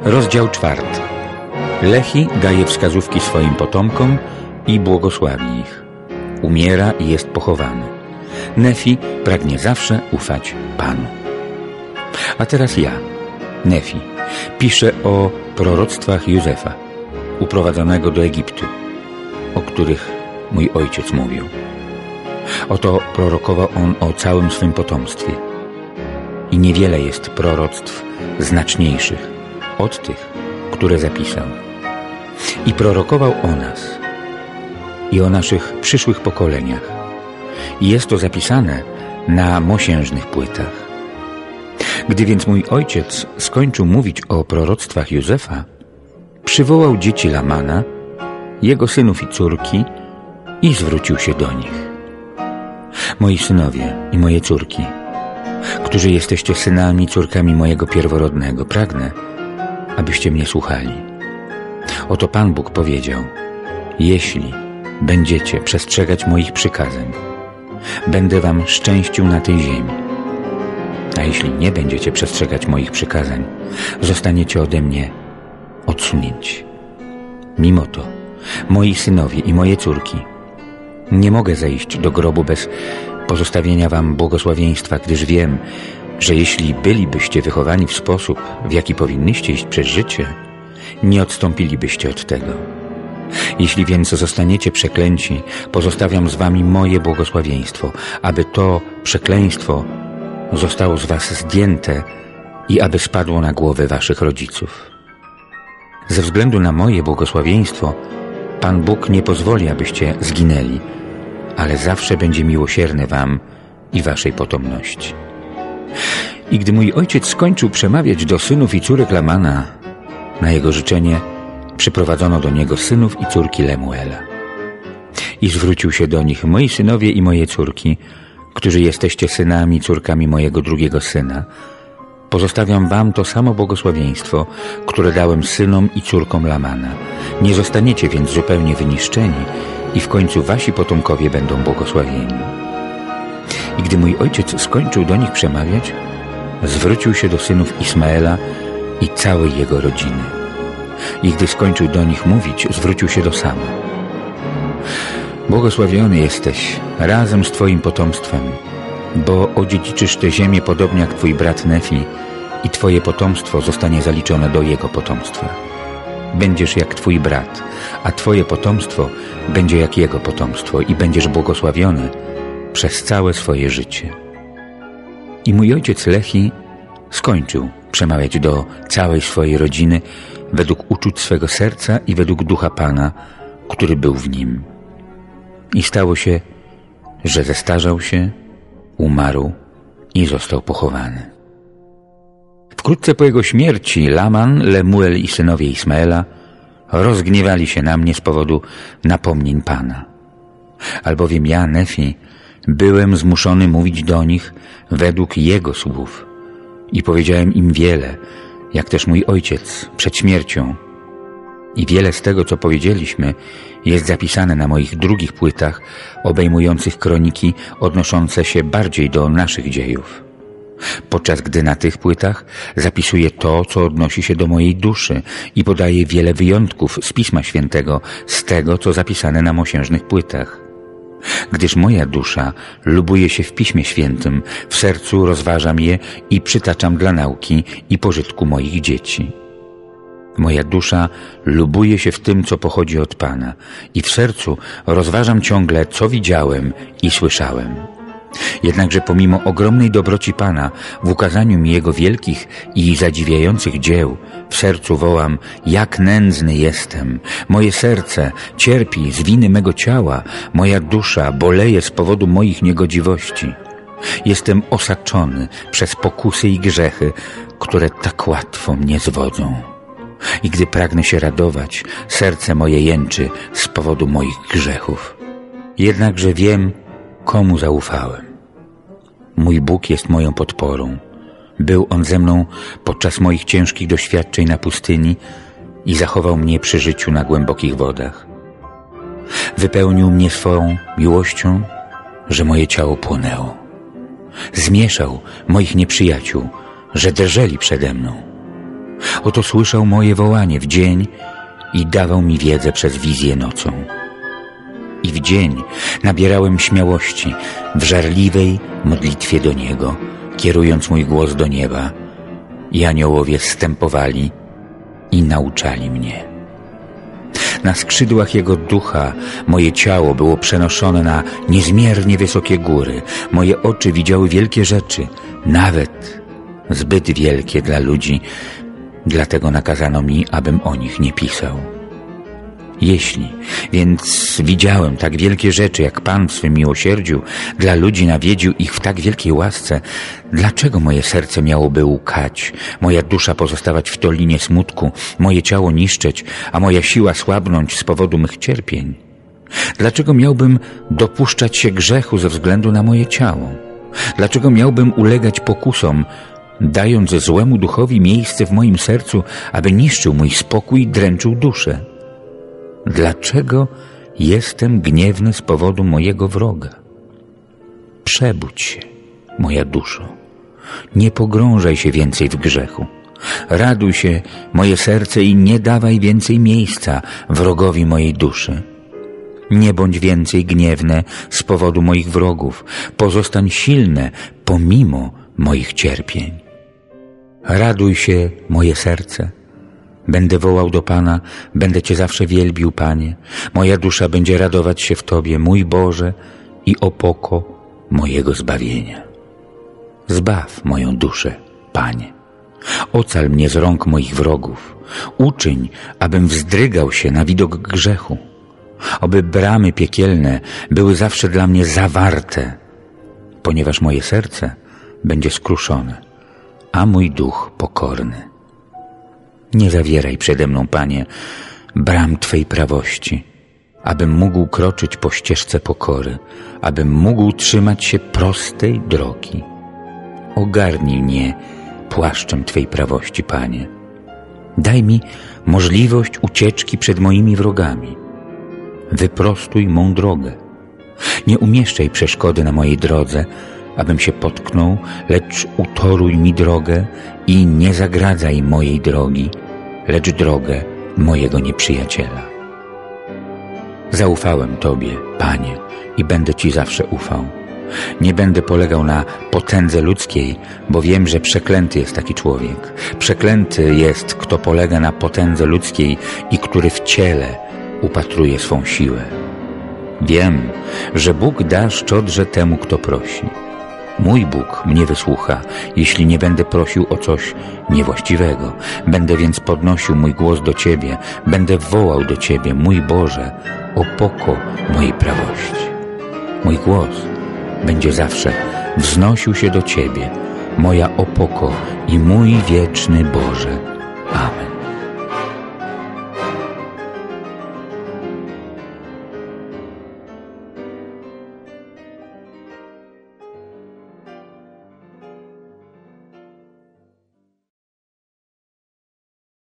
Rozdział czwarty. Lechi daje wskazówki swoim potomkom i błogosławi ich. Umiera i jest pochowany. Nefi pragnie zawsze ufać Panu. A teraz ja, Nefi, piszę o proroctwach Józefa, uprowadzonego do Egiptu, o których mój ojciec mówił. Oto prorokował on o całym swym potomstwie. I niewiele jest proroctw znaczniejszych od tych, które zapisał. I prorokował o nas i o naszych przyszłych pokoleniach. I jest to zapisane na mosiężnych płytach. Gdy więc mój ojciec skończył mówić o proroctwach Józefa, przywołał dzieci Lamana, jego synów i córki i zwrócił się do nich. Moi synowie i moje córki, którzy jesteście synami, córkami mojego pierworodnego, pragnę, abyście mnie słuchali. Oto Pan Bóg powiedział, jeśli będziecie przestrzegać moich przykazań, będę wam szczęścił na tej ziemi. A jeśli nie będziecie przestrzegać moich przykazań, zostaniecie ode mnie odsunięci. Mimo to, moi synowie i moje córki, nie mogę zejść do grobu bez pozostawienia wam błogosławieństwa, gdyż wiem, że jeśli bylibyście wychowani w sposób, w jaki powinnyście iść przez życie, nie odstąpilibyście od tego. Jeśli więc zostaniecie przeklęci, pozostawiam z wami moje błogosławieństwo, aby to przekleństwo zostało z was zdjęte i aby spadło na głowy waszych rodziców. Ze względu na moje błogosławieństwo, Pan Bóg nie pozwoli, abyście zginęli, ale zawsze będzie miłosierny wam i waszej potomności. I gdy mój ojciec skończył przemawiać do synów i córek Lamana, na jego życzenie przyprowadzono do niego synów i córki Lemuela. I zwrócił się do nich, moi synowie i moje córki, którzy jesteście synami córkami mojego drugiego syna, pozostawiam wam to samo błogosławieństwo, które dałem synom i córkom Lamana. Nie zostaniecie więc zupełnie wyniszczeni i w końcu wasi potomkowie będą błogosławieni. I gdy mój ojciec skończył do nich przemawiać, zwrócił się do synów Ismaela i całej jego rodziny. I gdy skończył do nich mówić, zwrócił się do Sama. Błogosławiony jesteś razem z Twoim potomstwem, bo odziedziczysz tę ziemię podobnie jak Twój brat Nefi i Twoje potomstwo zostanie zaliczone do jego potomstwa. Będziesz jak Twój brat, a Twoje potomstwo będzie jak jego potomstwo i będziesz błogosławiony przez całe swoje życie. I mój ojciec Lechi skończył przemawiać do całej swojej rodziny według uczuć swego serca i według ducha Pana, który był w nim. I stało się, że zestarzał się, umarł i został pochowany. Wkrótce po jego śmierci Laman, Lemuel i synowie Ismaela rozgniewali się na mnie z powodu napomnień Pana. Albowiem ja, Nefi, byłem zmuszony mówić do nich według Jego słów i powiedziałem im wiele, jak też mój ojciec przed śmiercią. I wiele z tego, co powiedzieliśmy, jest zapisane na moich drugich płytach, obejmujących kroniki odnoszące się bardziej do naszych dziejów. Podczas gdy na tych płytach zapisuję to, co odnosi się do mojej duszy i podaję wiele wyjątków z Pisma Świętego, z tego, co zapisane na mosiężnych płytach gdyż moja dusza lubuje się w Piśmie Świętym, w sercu rozważam je i przytaczam dla nauki i pożytku moich dzieci. Moja dusza lubuje się w tym, co pochodzi od Pana i w sercu rozważam ciągle, co widziałem i słyszałem. Jednakże pomimo ogromnej dobroci Pana w ukazaniu mi Jego wielkich i zadziwiających dzieł, w sercu wołam, jak nędzny jestem. Moje serce cierpi z winy mego ciała, moja dusza boleje z powodu moich niegodziwości. Jestem osaczony przez pokusy i grzechy, które tak łatwo mnie zwodzą. I gdy pragnę się radować, serce moje jęczy z powodu moich grzechów. Jednakże wiem, komu zaufałem. Mój Bóg jest moją podporą. Był On ze mną podczas moich ciężkich doświadczeń na pustyni i zachował mnie przy życiu na głębokich wodach. Wypełnił mnie swoją miłością że moje ciało płonęło. Zmieszał moich nieprzyjaciół, że drżeli przede mną. Oto słyszał moje wołanie w dzień i dawał mi wiedzę przez wizję nocą. W dzień nabierałem śmiałości w żarliwej modlitwie do Niego, kierując mój głos do nieba. I aniołowie stępowali i nauczali mnie. Na skrzydłach Jego ducha moje ciało było przenoszone na niezmiernie wysokie góry. Moje oczy widziały wielkie rzeczy, nawet zbyt wielkie dla ludzi, dlatego nakazano mi, abym o nich nie pisał. Jeśli więc widziałem tak wielkie rzeczy, jak Pan w swym miłosierdziu dla ludzi nawiedził ich w tak wielkiej łasce, dlaczego moje serce miałoby łkać, moja dusza pozostawać w dolinie smutku, moje ciało niszczeć, a moja siła słabnąć z powodu mych cierpień? Dlaczego miałbym dopuszczać się grzechu ze względu na moje ciało? Dlaczego miałbym ulegać pokusom, dając złemu duchowi miejsce w moim sercu, aby niszczył mój spokój i dręczył duszę? Dlaczego jestem gniewny z powodu mojego wroga? Przebudź się, moja duszo. Nie pogrążaj się więcej w grzechu. Raduj się, moje serce, i nie dawaj więcej miejsca wrogowi mojej duszy. Nie bądź więcej gniewne z powodu moich wrogów. Pozostań silne pomimo moich cierpień. Raduj się, moje serce Będę wołał do Pana, będę Cię zawsze wielbił, Panie. Moja dusza będzie radować się w Tobie, mój Boże i opoko mojego zbawienia. Zbaw moją duszę, Panie. Ocal mnie z rąk moich wrogów. Uczyń, abym wzdrygał się na widok grzechu. Oby bramy piekielne były zawsze dla mnie zawarte, ponieważ moje serce będzie skruszone, a mój duch pokorny. Nie zawieraj przede mną, Panie, bram Twej prawości, abym mógł kroczyć po ścieżce pokory, abym mógł trzymać się prostej drogi. Ogarnij mnie płaszczem Twej prawości, Panie. Daj mi możliwość ucieczki przed moimi wrogami. Wyprostuj mą drogę. Nie umieszczaj przeszkody na mojej drodze, abym się potknął, lecz utoruj mi drogę i nie zagradzaj mojej drogi, lecz drogę mojego nieprzyjaciela. Zaufałem Tobie, Panie, i będę Ci zawsze ufał. Nie będę polegał na potędze ludzkiej, bo wiem, że przeklęty jest taki człowiek. Przeklęty jest, kto polega na potędze ludzkiej i który w ciele upatruje swą siłę. Wiem, że Bóg da szczodrze temu, kto prosi. Mój Bóg mnie wysłucha, jeśli nie będę prosił o coś niewłaściwego. Będę więc podnosił mój głos do Ciebie, będę wołał do Ciebie, mój Boże, o poko mojej prawości. Mój głos będzie zawsze wznosił się do Ciebie, moja opoko i mój wieczny Boże.